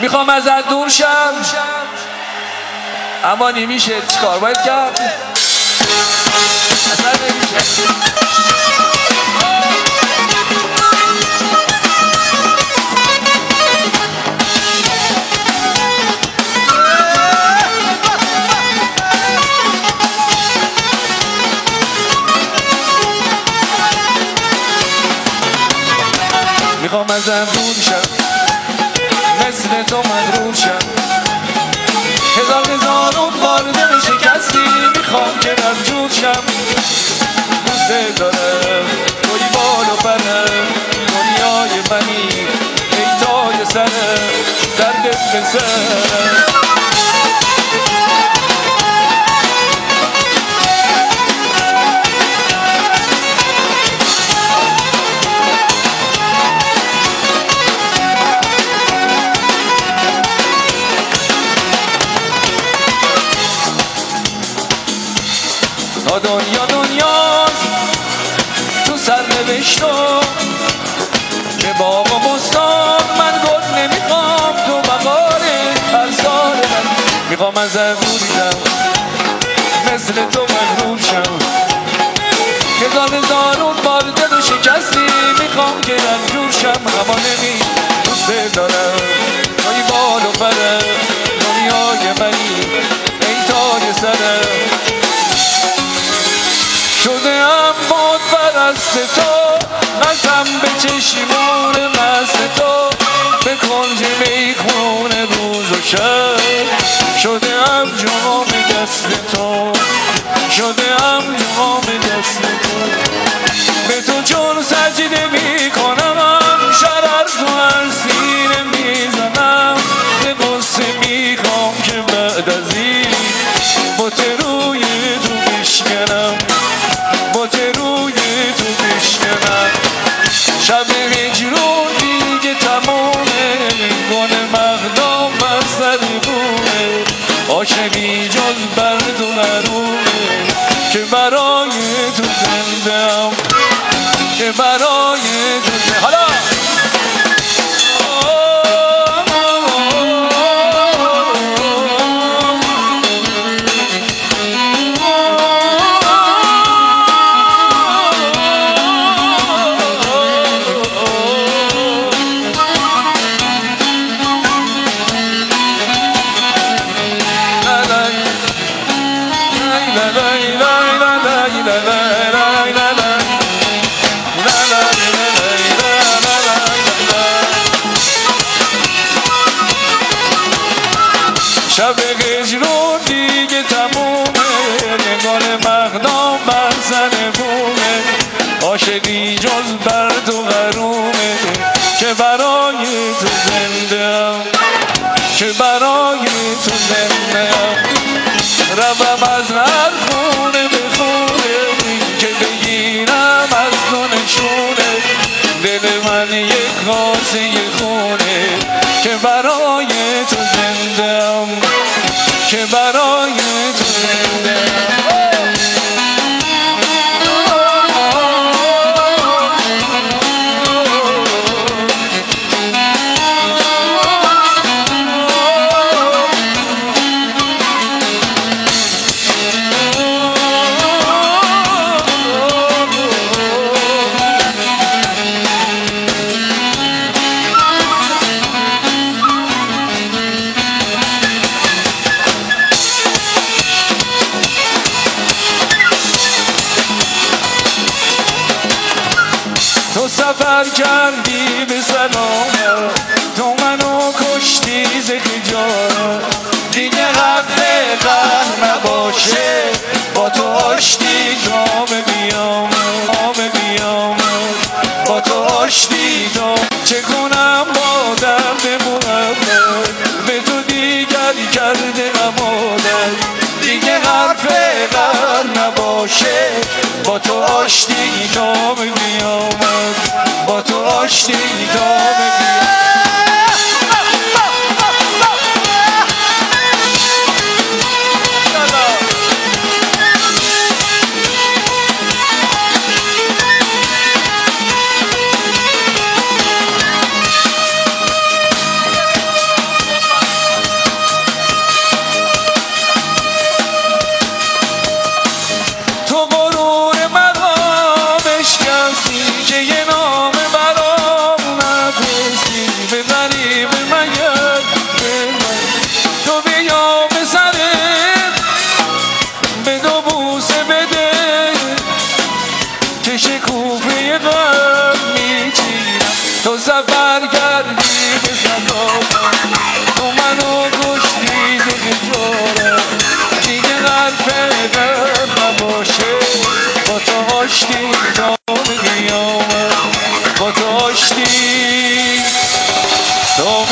می‌خوام ازت دور شم. اما نمیشه. چیکار باید کرد؟ می‌خوام ازم دور شم. مثل تو مغرور شم. هزار هزار اون بار دل شکستی می‌خوام که جور شم. دوست دارم توی بال و پرم دنیای منی ای تای سرم دردت بسرم دنیا دنیاست. تو سر نوشتم که باغ و بستان من گل نمی‌خوام تو بقار هر سال من. می‌خوام از دوریدم مثل تو مغرور شم. هزار هزارون بار دل شکستی. می‌خوام که رنجور شم. اما نمی پرست تو قسم به چشمون مست تو. به کنج می‌خونه روز و شب. شده ام جام دست تو. شده ام جام دست تو. هجرون دیگه تمومه. گل مقدام بر سر بومه عاشقی جز برد و نرومه که برای تو زندم که برای عاشقی جز برد و غرومه که برای تو زنده که برای تو زنده روم از هر خونه به که بگیرم از تو نشونه. دل من یک کاسه خونه که برای تو زندم که برای سفر کردی به سلامت تو منو کشتی ز دیگه حق قهر نباشه. با تو آشتی جام بیام بیام. با تو آشتی جام. چه کنم با درد محبت؟ به تو دیگر کرده امادت دیگه حرف قهر نباشه. با تو آشتی قیامت با